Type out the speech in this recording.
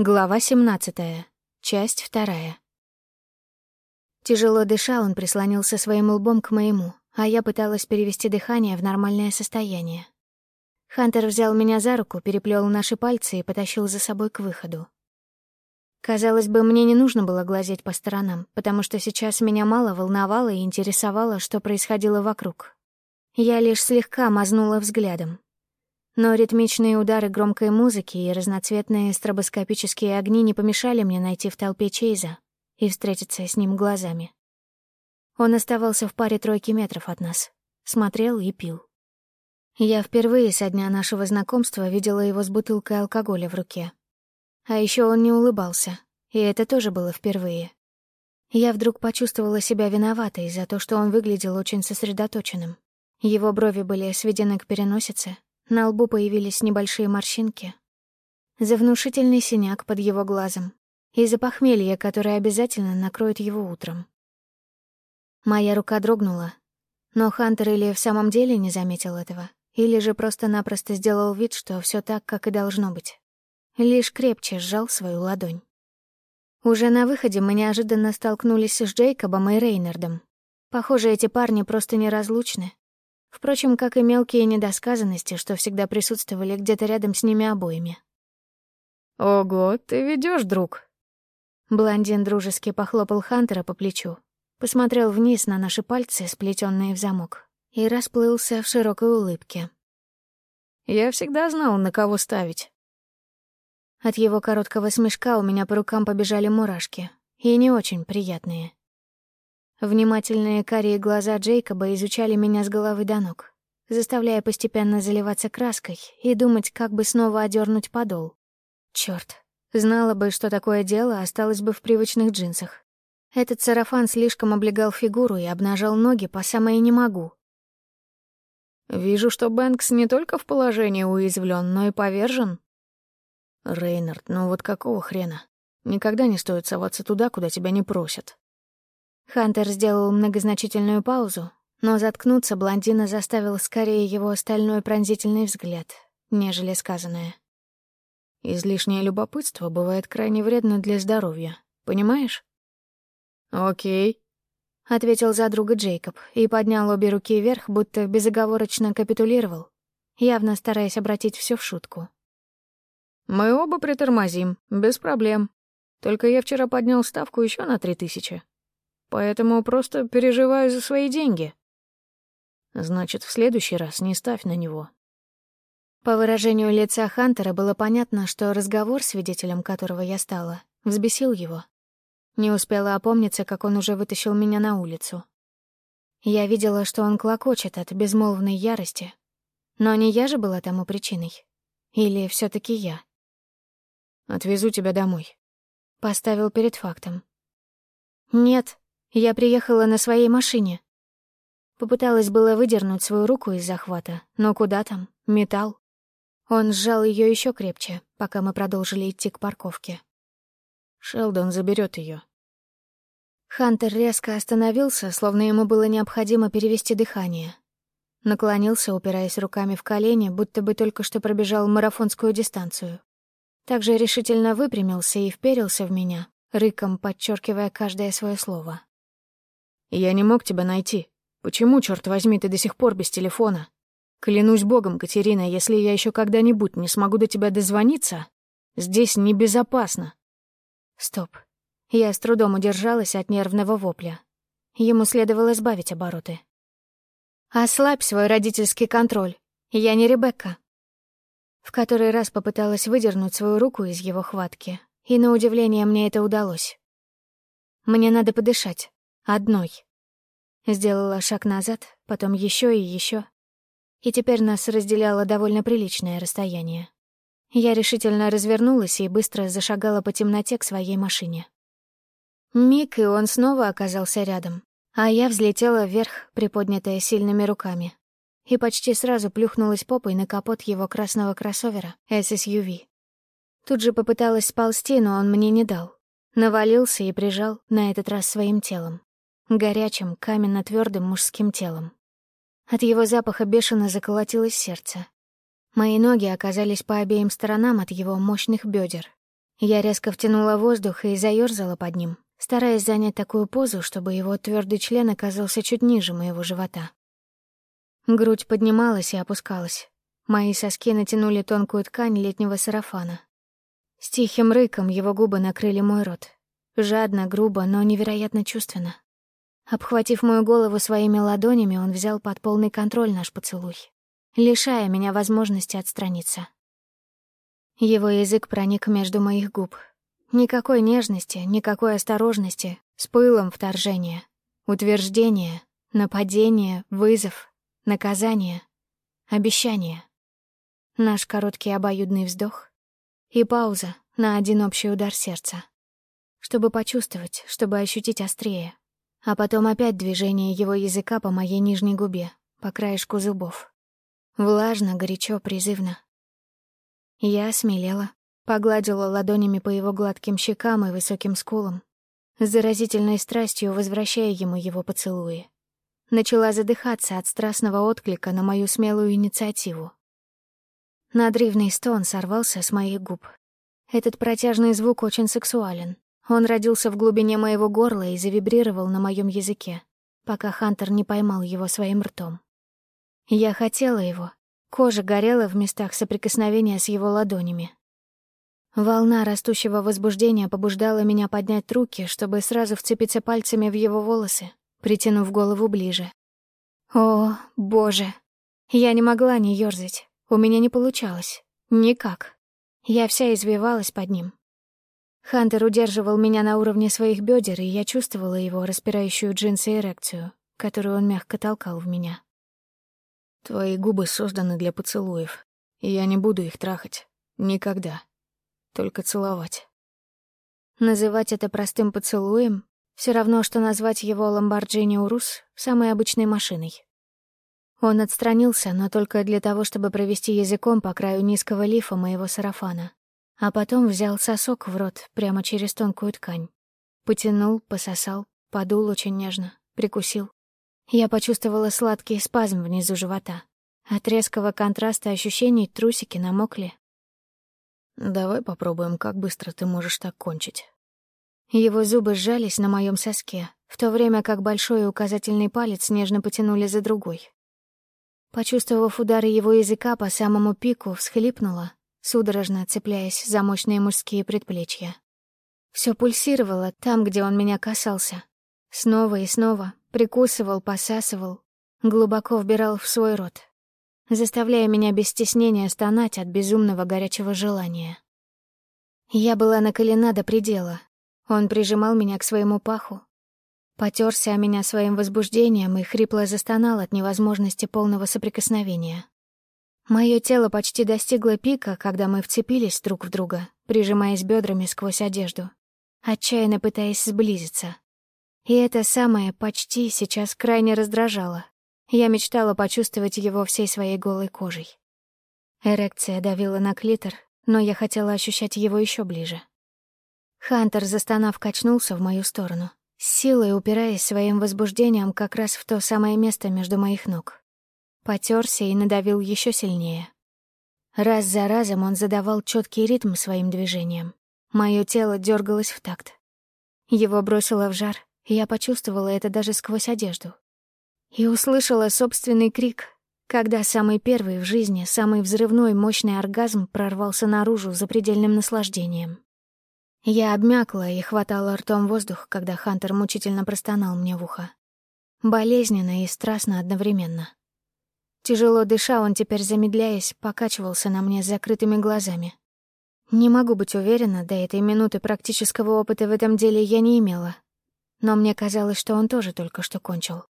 Глава 17. Часть 2. Тяжело дыша, он прислонился своим лбом к моему, а я пыталась перевести дыхание в нормальное состояние. Хантер взял меня за руку, переплел наши пальцы и потащил за собой к выходу. Казалось бы, мне не нужно было глазеть по сторонам, потому что сейчас меня мало волновало и интересовало, что происходило вокруг. Я лишь слегка мазнула взглядом, но ритмичные удары громкой музыки и разноцветные стробоскопические огни не помешали мне найти в толпе Чейза и встретиться с ним глазами. Он оставался в паре тройки метров от нас, смотрел и пил. Я впервые со дня нашего знакомства видела его с бутылкой алкоголя в руке. А еще он не улыбался, и это тоже было впервые. Я вдруг почувствовала себя виноватой за то, что он выглядел очень сосредоточенным. Его брови были сведены к переносице, на лбу появились небольшие морщинки. За внушительный синяк под его глазом. И за похмелье, которое обязательно накроет его утром. Моя рука дрогнула. Но Хантер или в самом деле не заметил этого, или же просто-напросто сделал вид, что все так, как и должно быть. Лишь крепче сжал свою ладонь. Уже на выходе мы неожиданно столкнулись с Джейкобом и Рейнардом. Похоже, эти парни просто неразлучны. Впрочем, как и мелкие недосказанности, что всегда присутствовали где-то рядом с ними обоими. «Ого, ты ведешь, друг!» Блондин дружески похлопал Хантера по плечу, посмотрел вниз на наши пальцы, сплетенные в замок, и расплылся в широкой улыбке. «Я всегда знал, на кого ставить». От его короткого смешка у меня по рукам побежали мурашки, и не очень приятные. Внимательные карие глаза Джейкоба изучали меня с головы до ног, заставляя постепенно заливаться краской и думать, как бы снова одернуть подол. Чёрт, знала бы, что такое дело, осталась бы в привычных джинсах. Этот сарафан слишком облегал фигуру и обнажал ноги по самое «не могу». «Вижу, что Бэнкс не только в положении уязвлен, но и повержен». «Рейнард, ну вот какого хрена? Никогда не стоит соваться туда, куда тебя не просят. Хантер сделал многозначительную паузу, но заткнуться блондина заставил скорее его остальной пронзительный взгляд, нежели сказанное. «Излишнее любопытство бывает крайне вредно для здоровья, понимаешь?» «Окей», — ответил за друга Джейкоб и поднял обе руки вверх, будто безоговорочно капитулировал, явно стараясь обратить все в шутку. «Мы оба притормозим, без проблем. Только я вчера поднял ставку еще на три тысячи. Поэтому просто переживаю за свои деньги. Значит, в следующий раз не ставь на него. По выражению лица Хантера было понятно, что разговор, свидетелем которого я стала, взбесил его. Не успела опомниться, как он уже вытащил меня на улицу. Я видела, что он клокочет от безмолвной ярости. Но не я же была тому причиной. Или все таки я? «Отвезу тебя домой», — поставил перед фактом. «Нет», я приехала на своей машине. Попыталась было выдернуть свою руку из захвата, но куда там? Металл. Он сжал ее еще крепче, пока мы продолжили идти к парковке. Шелдон заберет ее. Хантер резко остановился, словно ему было необходимо перевести дыхание. Наклонился, упираясь руками в колени, будто бы только что пробежал марафонскую дистанцию. Также решительно выпрямился и вперился в меня, рыком подчеркивая каждое свое слово. Я не мог тебя найти. Почему, черт возьми, ты до сих пор без телефона? Клянусь богом, Катерина, если я еще когда-нибудь не смогу до тебя дозвониться, здесь небезопасно. Стоп. Я с трудом удержалась от нервного вопля. Ему следовало сбавить обороты. «Ослабь свой родительский контроль. Я не Ребекка». В который раз попыталась выдернуть свою руку из его хватки, и на удивление мне это удалось. «Мне надо подышать. Одной. Сделала шаг назад, потом еще и еще. И теперь нас разделяло довольно приличное расстояние. Я решительно развернулась и быстро зашагала по темноте к своей машине. Миг, и он снова оказался рядом, а я взлетела вверх, приподнятая сильными руками, и почти сразу плюхнулась попой на капот его красного кроссовера SSUV. Тут же попыталась сползти, но он мне не дал. Навалился и прижал, на этот раз своим телом горячим, каменно-твердым мужским телом. От его запаха бешено заколотилось сердце. Мои ноги оказались по обеим сторонам от его мощных бедер, Я резко втянула воздух и заёрзала под ним, стараясь занять такую позу, чтобы его твердый член оказался чуть ниже моего живота. Грудь поднималась и опускалась. Мои соски натянули тонкую ткань летнего сарафана. С тихим рыком его губы накрыли мой рот. Жадно, грубо, но невероятно чувственно. Обхватив мою голову своими ладонями, он взял под полный контроль наш поцелуй, лишая меня возможности отстраниться. Его язык проник между моих губ. Никакой нежности, никакой осторожности, с пылом вторжения, утверждения, нападения, вызов, наказание, обещание. Наш короткий обоюдный вздох и пауза на один общий удар сердца. Чтобы почувствовать, чтобы ощутить острее, а потом опять движение его языка по моей нижней губе, по краешку зубов. Влажно, горячо, призывно. Я смелела, погладила ладонями по его гладким щекам и высоким скулам, с заразительной страстью возвращая ему его поцелуи. Начала задыхаться от страстного отклика на мою смелую инициативу. Надрывный стон сорвался с моих губ. Этот протяжный звук очень сексуален, он родился в глубине моего горла и завибрировал на моем языке, пока Хантер не поймал его своим ртом. Я хотела его. Кожа горела в местах соприкосновения с его ладонями. Волна растущего возбуждения побуждала меня поднять руки, чтобы сразу вцепиться пальцами в его волосы, притянув голову ближе. О, боже! Я не могла не ёрзать. У меня не получалось. Никак. Я вся извивалась под ним, Хантер удерживал меня на уровне своих бедер, и я чувствовала его распирающую джинсы эрекцию, которую он мягко толкал в меня. «Твои губы созданы для поцелуев, и я не буду их трахать. Никогда. Только целовать». Называть это простым поцелуем — все равно, что назвать его Ламборджини Урус самой обычной машиной. Он отстранился, но только для того, чтобы провести языком по краю низкого лифа моего сарафана а потом взял сосок в рот прямо через тонкую ткань. Потянул, пососал, подул очень нежно, прикусил. Я почувствовала сладкий спазм внизу живота. От резкого контраста ощущений трусики намокли. «Давай попробуем, как быстро ты можешь так кончить». Его зубы сжались на моем соске, в то время как большой и указательный палец нежно потянули за другой. Почувствовав удары его языка по самому пику, всхлипнула, судорожно цепляясь за мощные мужские предплечья. Все пульсировало там, где он меня касался. Снова и снова прикусывал, посасывал, глубоко вбирал в свой рот, заставляя меня без стеснения стонать от безумного горячего желания. Я была наколена до предела. Он прижимал меня к своему паху, потерся о меня своим возбуждением и хрипло застонал от невозможности полного соприкосновения. Мое тело почти достигло пика, когда мы вцепились друг в друга, прижимаясь бедрами сквозь одежду, отчаянно пытаясь сблизиться. И это самое «почти» сейчас крайне раздражало. Я мечтала почувствовать его всей своей голой кожей. Эрекция давила на клитор, но я хотела ощущать его еще ближе. Хантер, застонав, качнулся в мою сторону, силой упираясь своим возбуждением как раз в то самое место между моих ног. Потерся и надавил еще сильнее. Раз за разом он задавал четкий ритм своим движениям. Мое тело дергалось в такт. Его бросило в жар, и я почувствовала это даже сквозь одежду. И услышала собственный крик, когда самый первый в жизни, самый взрывной мощный оргазм прорвался наружу за предельным наслаждением. Я обмякла и хватала ртом воздух, когда Хантер мучительно простонал мне в ухо. Болезненно и страстно одновременно. Тяжело дыша, он теперь, замедляясь, покачивался на мне с закрытыми глазами. Не могу быть уверена, до этой минуты практического опыта в этом деле я не имела. Но мне казалось, что он тоже только что кончил.